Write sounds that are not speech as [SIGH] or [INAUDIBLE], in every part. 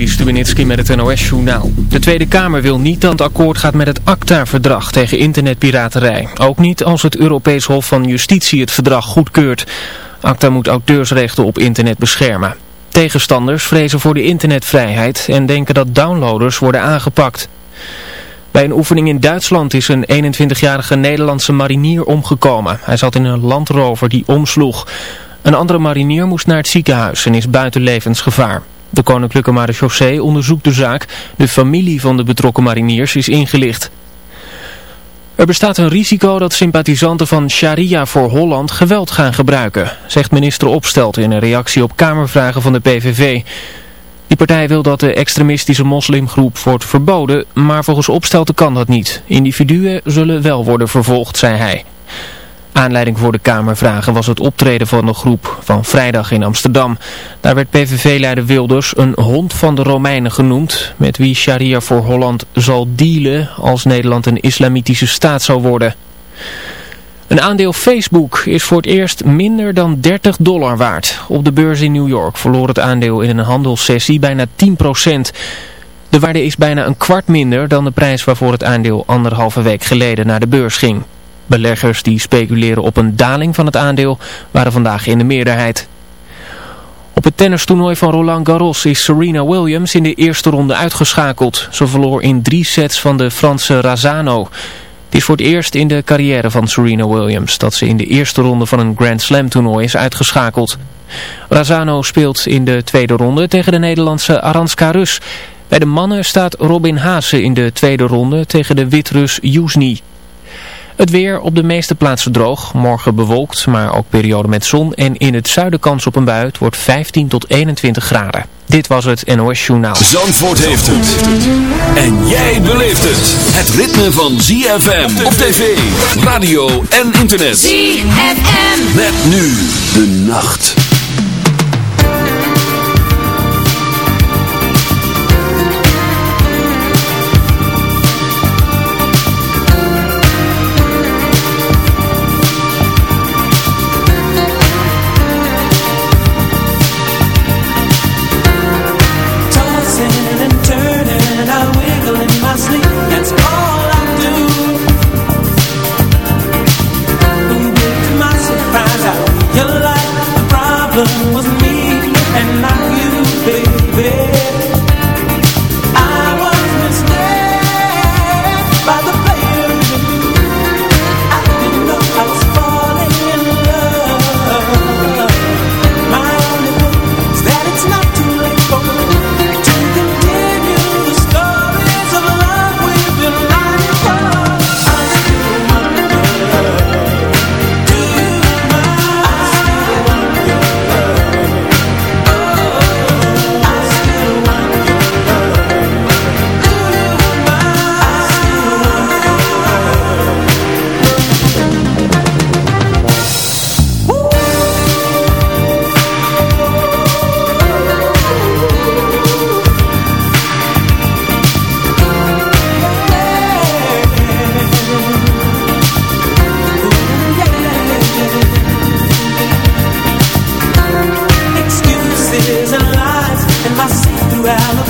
Juri met het NOS-journaal. De Tweede Kamer wil niet dat het akkoord gaat met het ACTA-verdrag tegen internetpiraterij. Ook niet als het Europees Hof van Justitie het verdrag goedkeurt. ACTA moet auteursrechten op internet beschermen. Tegenstanders vrezen voor de internetvrijheid en denken dat downloaders worden aangepakt. Bij een oefening in Duitsland is een 21-jarige Nederlandse marinier omgekomen. Hij zat in een landrover die omsloeg. Een andere marinier moest naar het ziekenhuis en is buiten levensgevaar. De Koninklijke Marechaussee onderzoekt de zaak. De familie van de betrokken mariniers is ingelicht. Er bestaat een risico dat sympathisanten van Sharia voor Holland geweld gaan gebruiken, zegt minister Opstelt in een reactie op Kamervragen van de PVV. Die partij wil dat de extremistische moslimgroep wordt verboden, maar volgens Opstelten kan dat niet. Individuen zullen wel worden vervolgd, zei hij. Aanleiding voor de Kamervragen was het optreden van de groep van vrijdag in Amsterdam. Daar werd PVV-leider Wilders een hond van de Romeinen genoemd, met wie Sharia voor Holland zal dealen als Nederland een islamitische staat zou worden. Een aandeel Facebook is voor het eerst minder dan 30 dollar waard. Op de beurs in New York verloor het aandeel in een handelssessie bijna 10% De waarde is bijna een kwart minder dan de prijs waarvoor het aandeel anderhalve week geleden naar de beurs ging. Beleggers die speculeren op een daling van het aandeel waren vandaag in de meerderheid. Op het tennistoernooi van Roland Garros is Serena Williams in de eerste ronde uitgeschakeld. Ze verloor in drie sets van de Franse Razano. Het is voor het eerst in de carrière van Serena Williams dat ze in de eerste ronde van een Grand Slam toernooi is uitgeschakeld. Razano speelt in de tweede ronde tegen de Nederlandse Aranska Rus. Bij de mannen staat Robin Haase in de tweede ronde tegen de Wit-Rus Yuzny. Het weer op de meeste plaatsen droog. Morgen bewolkt, maar ook periode met zon. En in het zuiden kans op een bui. Het wordt 15 tot 21 graden. Dit was het NOS Journaal. Zandvoort heeft het. En jij beleeft het. Het ritme van ZFM op tv, radio en internet. ZFM. Met nu de nacht. around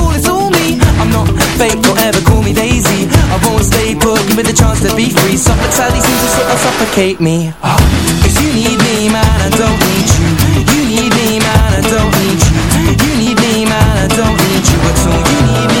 fake, don't ever call me Daisy. I won't stay put, give me the chance to be free. Sadly seems to sort of suffocate me. [GASPS] Cause you need me, man, I don't need you. You need me, man, I don't need you. You need me, man, I don't need you at all. You need me,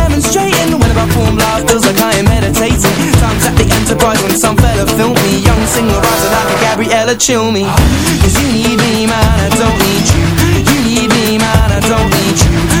perform live feels like I am meditating. Times at the Enterprise when some fella filmed me. Young singer rising like a Gabriella Cilmi. Cause you need me man, I don't need you. You need me man, I don't need you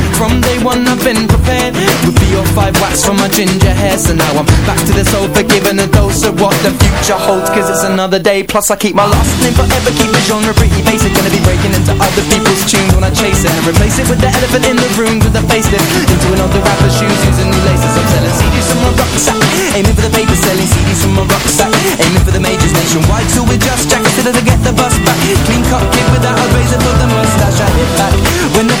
from day one I've been prepared. With or five wax from my ginger hair So now I'm back to this old forgiven a dose of what the future holds. Cause it's another day Plus I keep my last name forever Keep the genre pretty basic. Gonna be breaking into other people's tunes when I chase it. And replace it with the elephant in the room with a facelift. Into an older rapper's shoes using new laces. I'm selling CDs from my rucksack. Aiming for the paper selling CDs from my rucksack. Aiming for the majors nationwide Till we're just jackets till to get the bus back. Clean cut kid without a razor for the mustache. I hit back. When the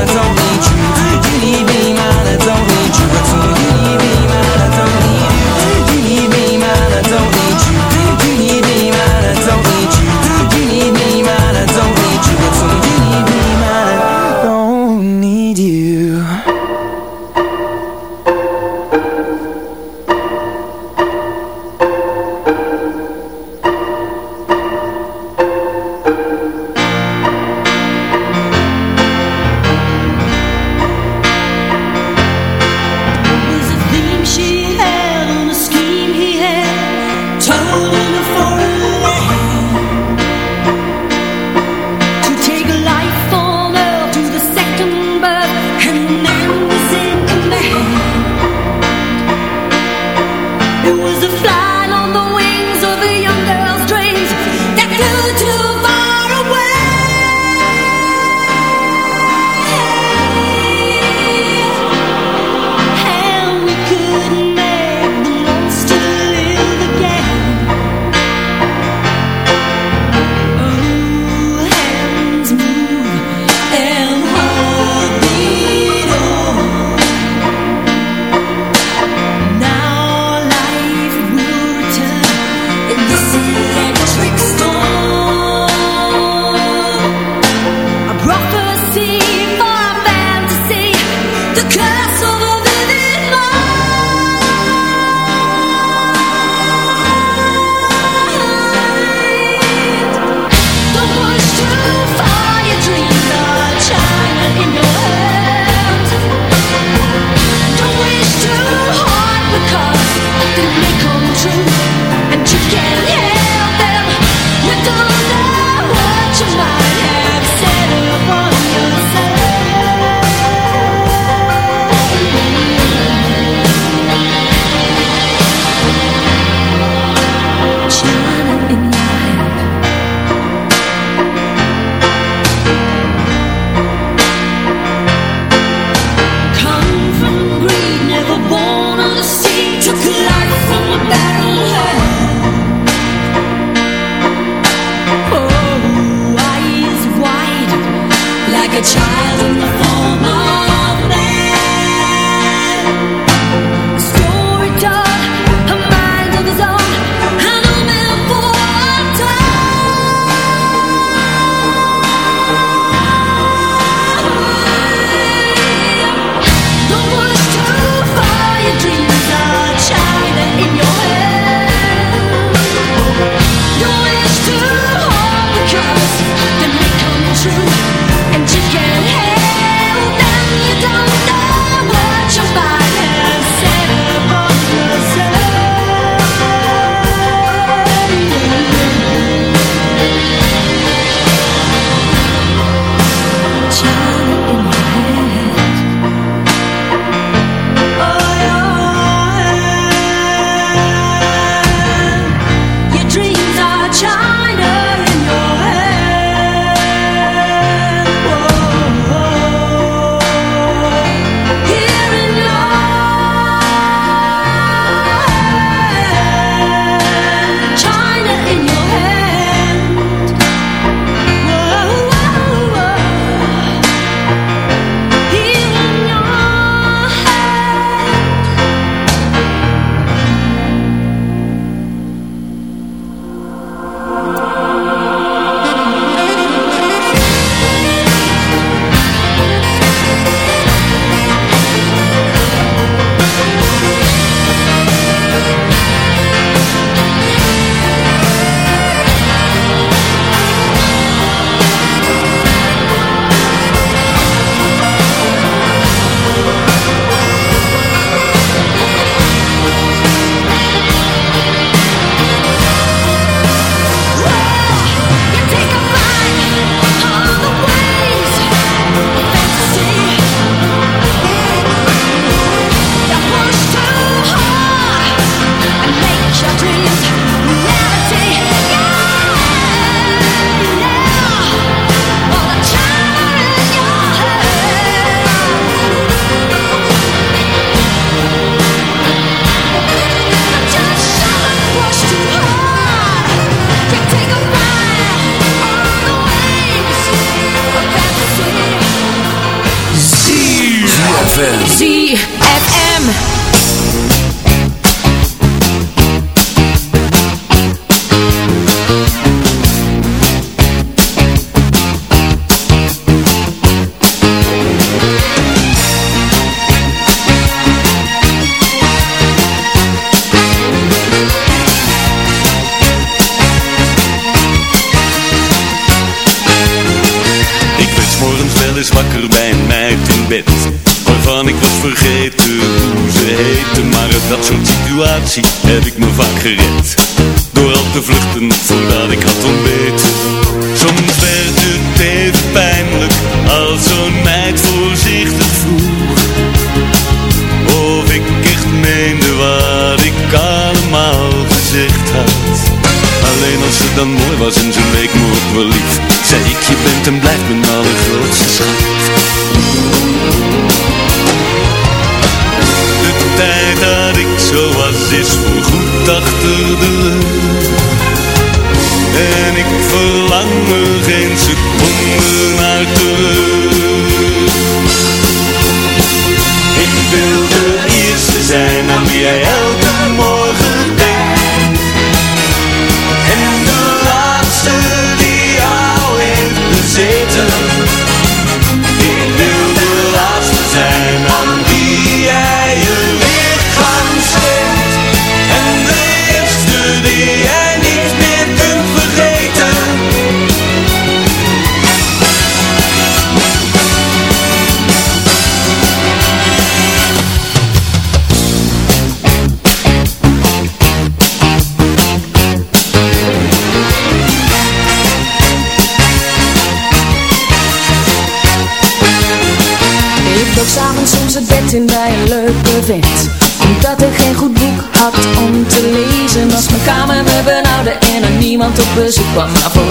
One for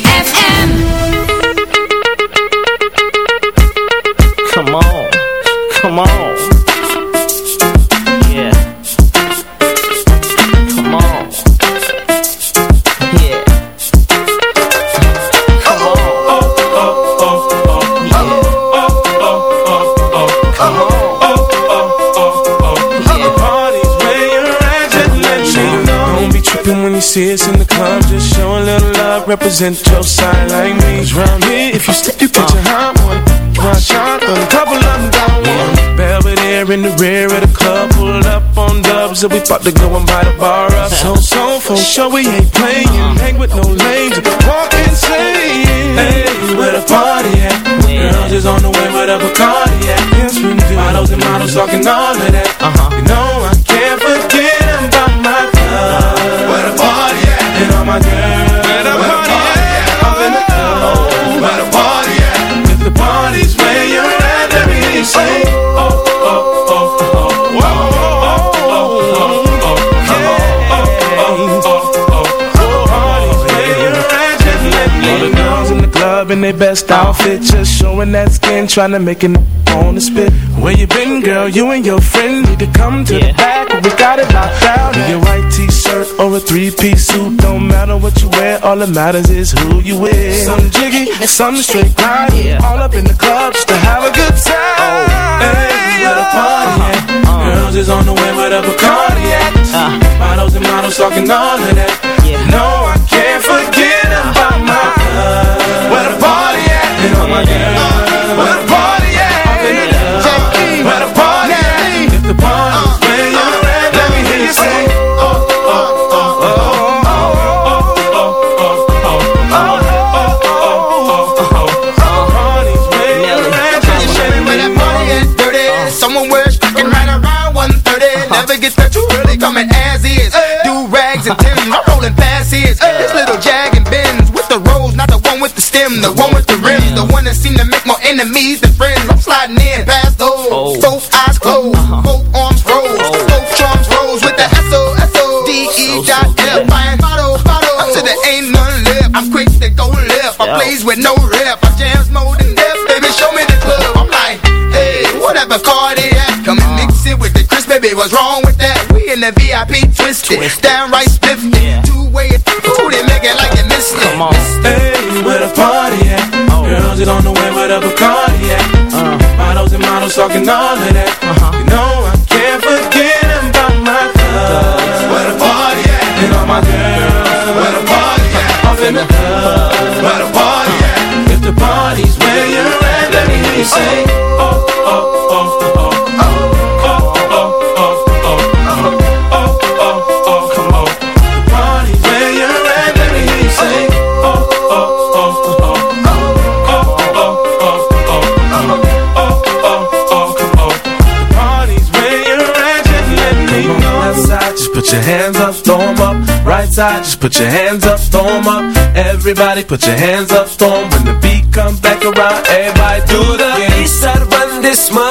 Tripping when you see us in the club. Just show a little love, represent your side like me. 'Cause round here, if you slip, you get your hot one. Watch out, a couple of them down one. Belvedere in the rear of the club, pulled up on dubs, and we about to go and buy the bar up. So, so, for sure, we ain't playing. Hang with no lames, walk insane. Hey, where the party at? Girls is on the way with a Bacardi at. Yes, we do. Models and models talking all of that. Uh-huh. You know my girls. Where the party at? In the club. Where the party at? If the party's where you're at, let me say. Oh, oh, oh, oh. Oh, oh, oh, oh, oh. Yeah. Oh, oh, oh, oh. Party's where you're at, just let me All the girls in the their best outfit, just showing that skin, trying to make it on the spit. Where you been, girl? You and your friend need to come to the Yeah. back. We got it locked down. In your white t-shirt or a three-piece suit, don't matter what you wear. All that matters is who you with. Some jiggy, some straight grind. All up in the club just to have a good time. Hey, where the party at? Girls is on the way with a Bacardi at. Uh. Models and models talking all of that. Yeah. No, I can't forget about my club. Where the party at? And all my girls. Where the party enemies than friends. I'm sliding in past those, oh. both eyes closed, uh-huh. both arms rose, oh. both drums rose with the S O S O D E dot F. Fine bottle, bottle. Up to the ain't none left. I'm quick to go left. I blaze with no rep. I jams more than death, baby. Show me the club. I'm like, hey, whatever car they at. Come and mix it with the Chris, baby. What's wrong with that? We in the VIP twisted, downright spiffy. Yeah. Two way, ooh, they make it like you missed it. Come on. Hey, where the party at? Girls is on the way with a Bacardi at. Models and models talking all of that. Uh-huh. You know I can't forget about my club. Where the party at? And all my girls. Where the party at? Off in the club. Where the party at? If the party's where you're at, let me hear you say. Oh, oh, oh. Put your hands up, throw 'em up. Right side, just put your hands up, throw 'em up. Everybody put your hands up, 'em. When the beat comes back around, everybody do the again. East side run this mother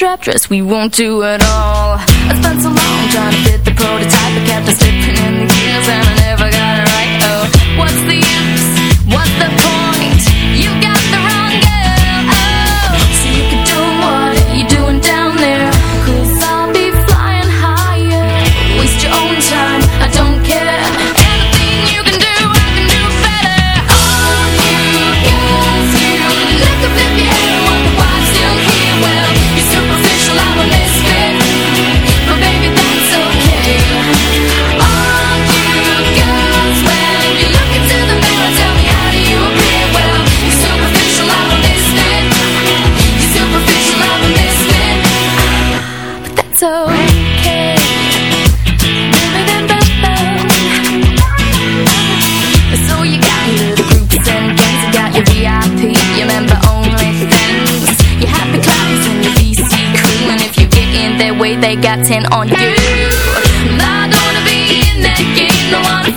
trap dress we won't do at all. I spent so long trying to fit the prototype I kept on slipping in the gears and I got 10 on you. Not gonna be in that game, no, one.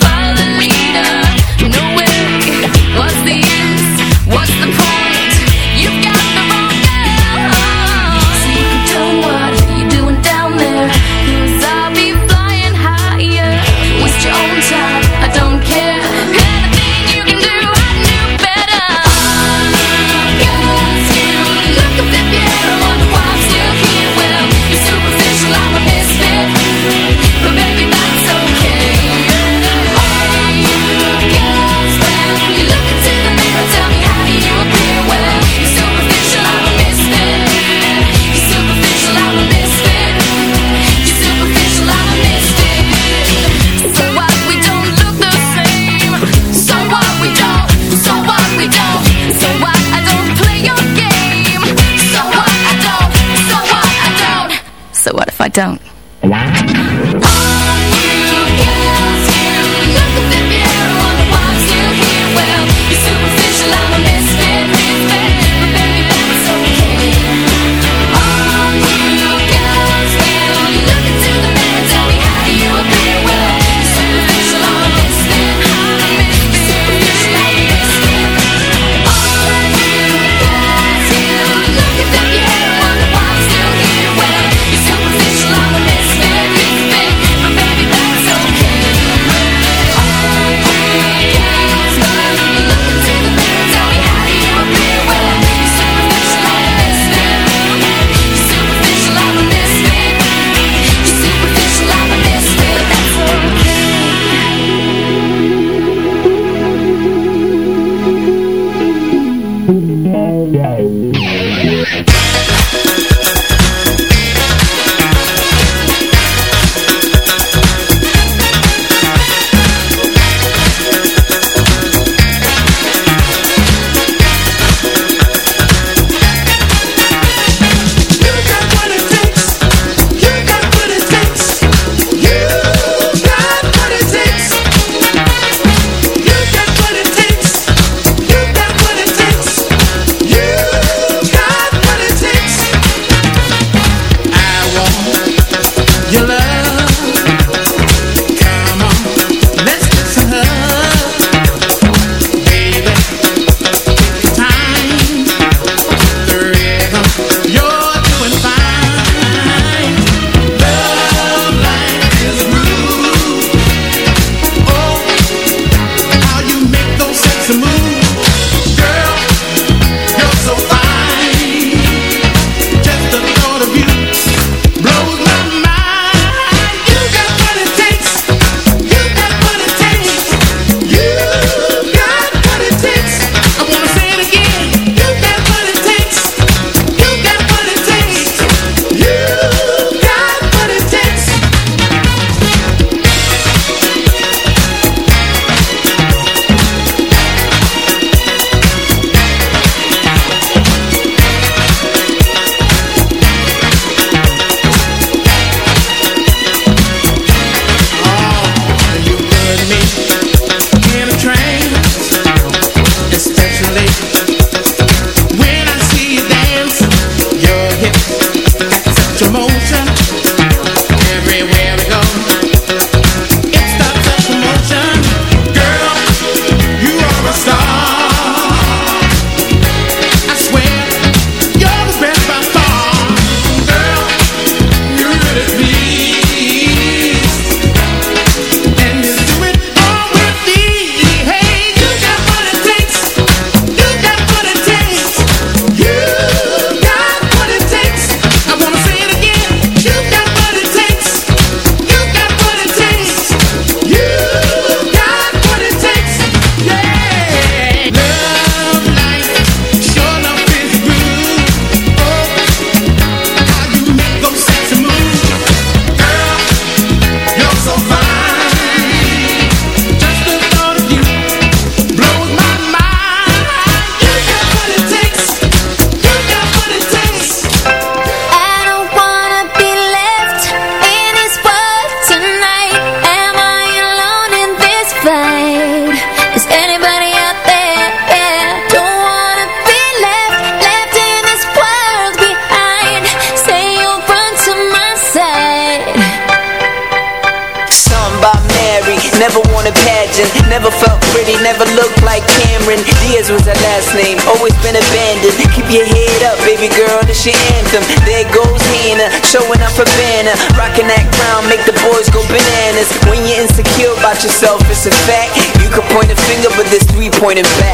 Pointing back.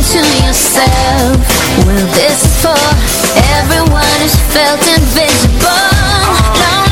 to yourself everyone felt invisible? Lonely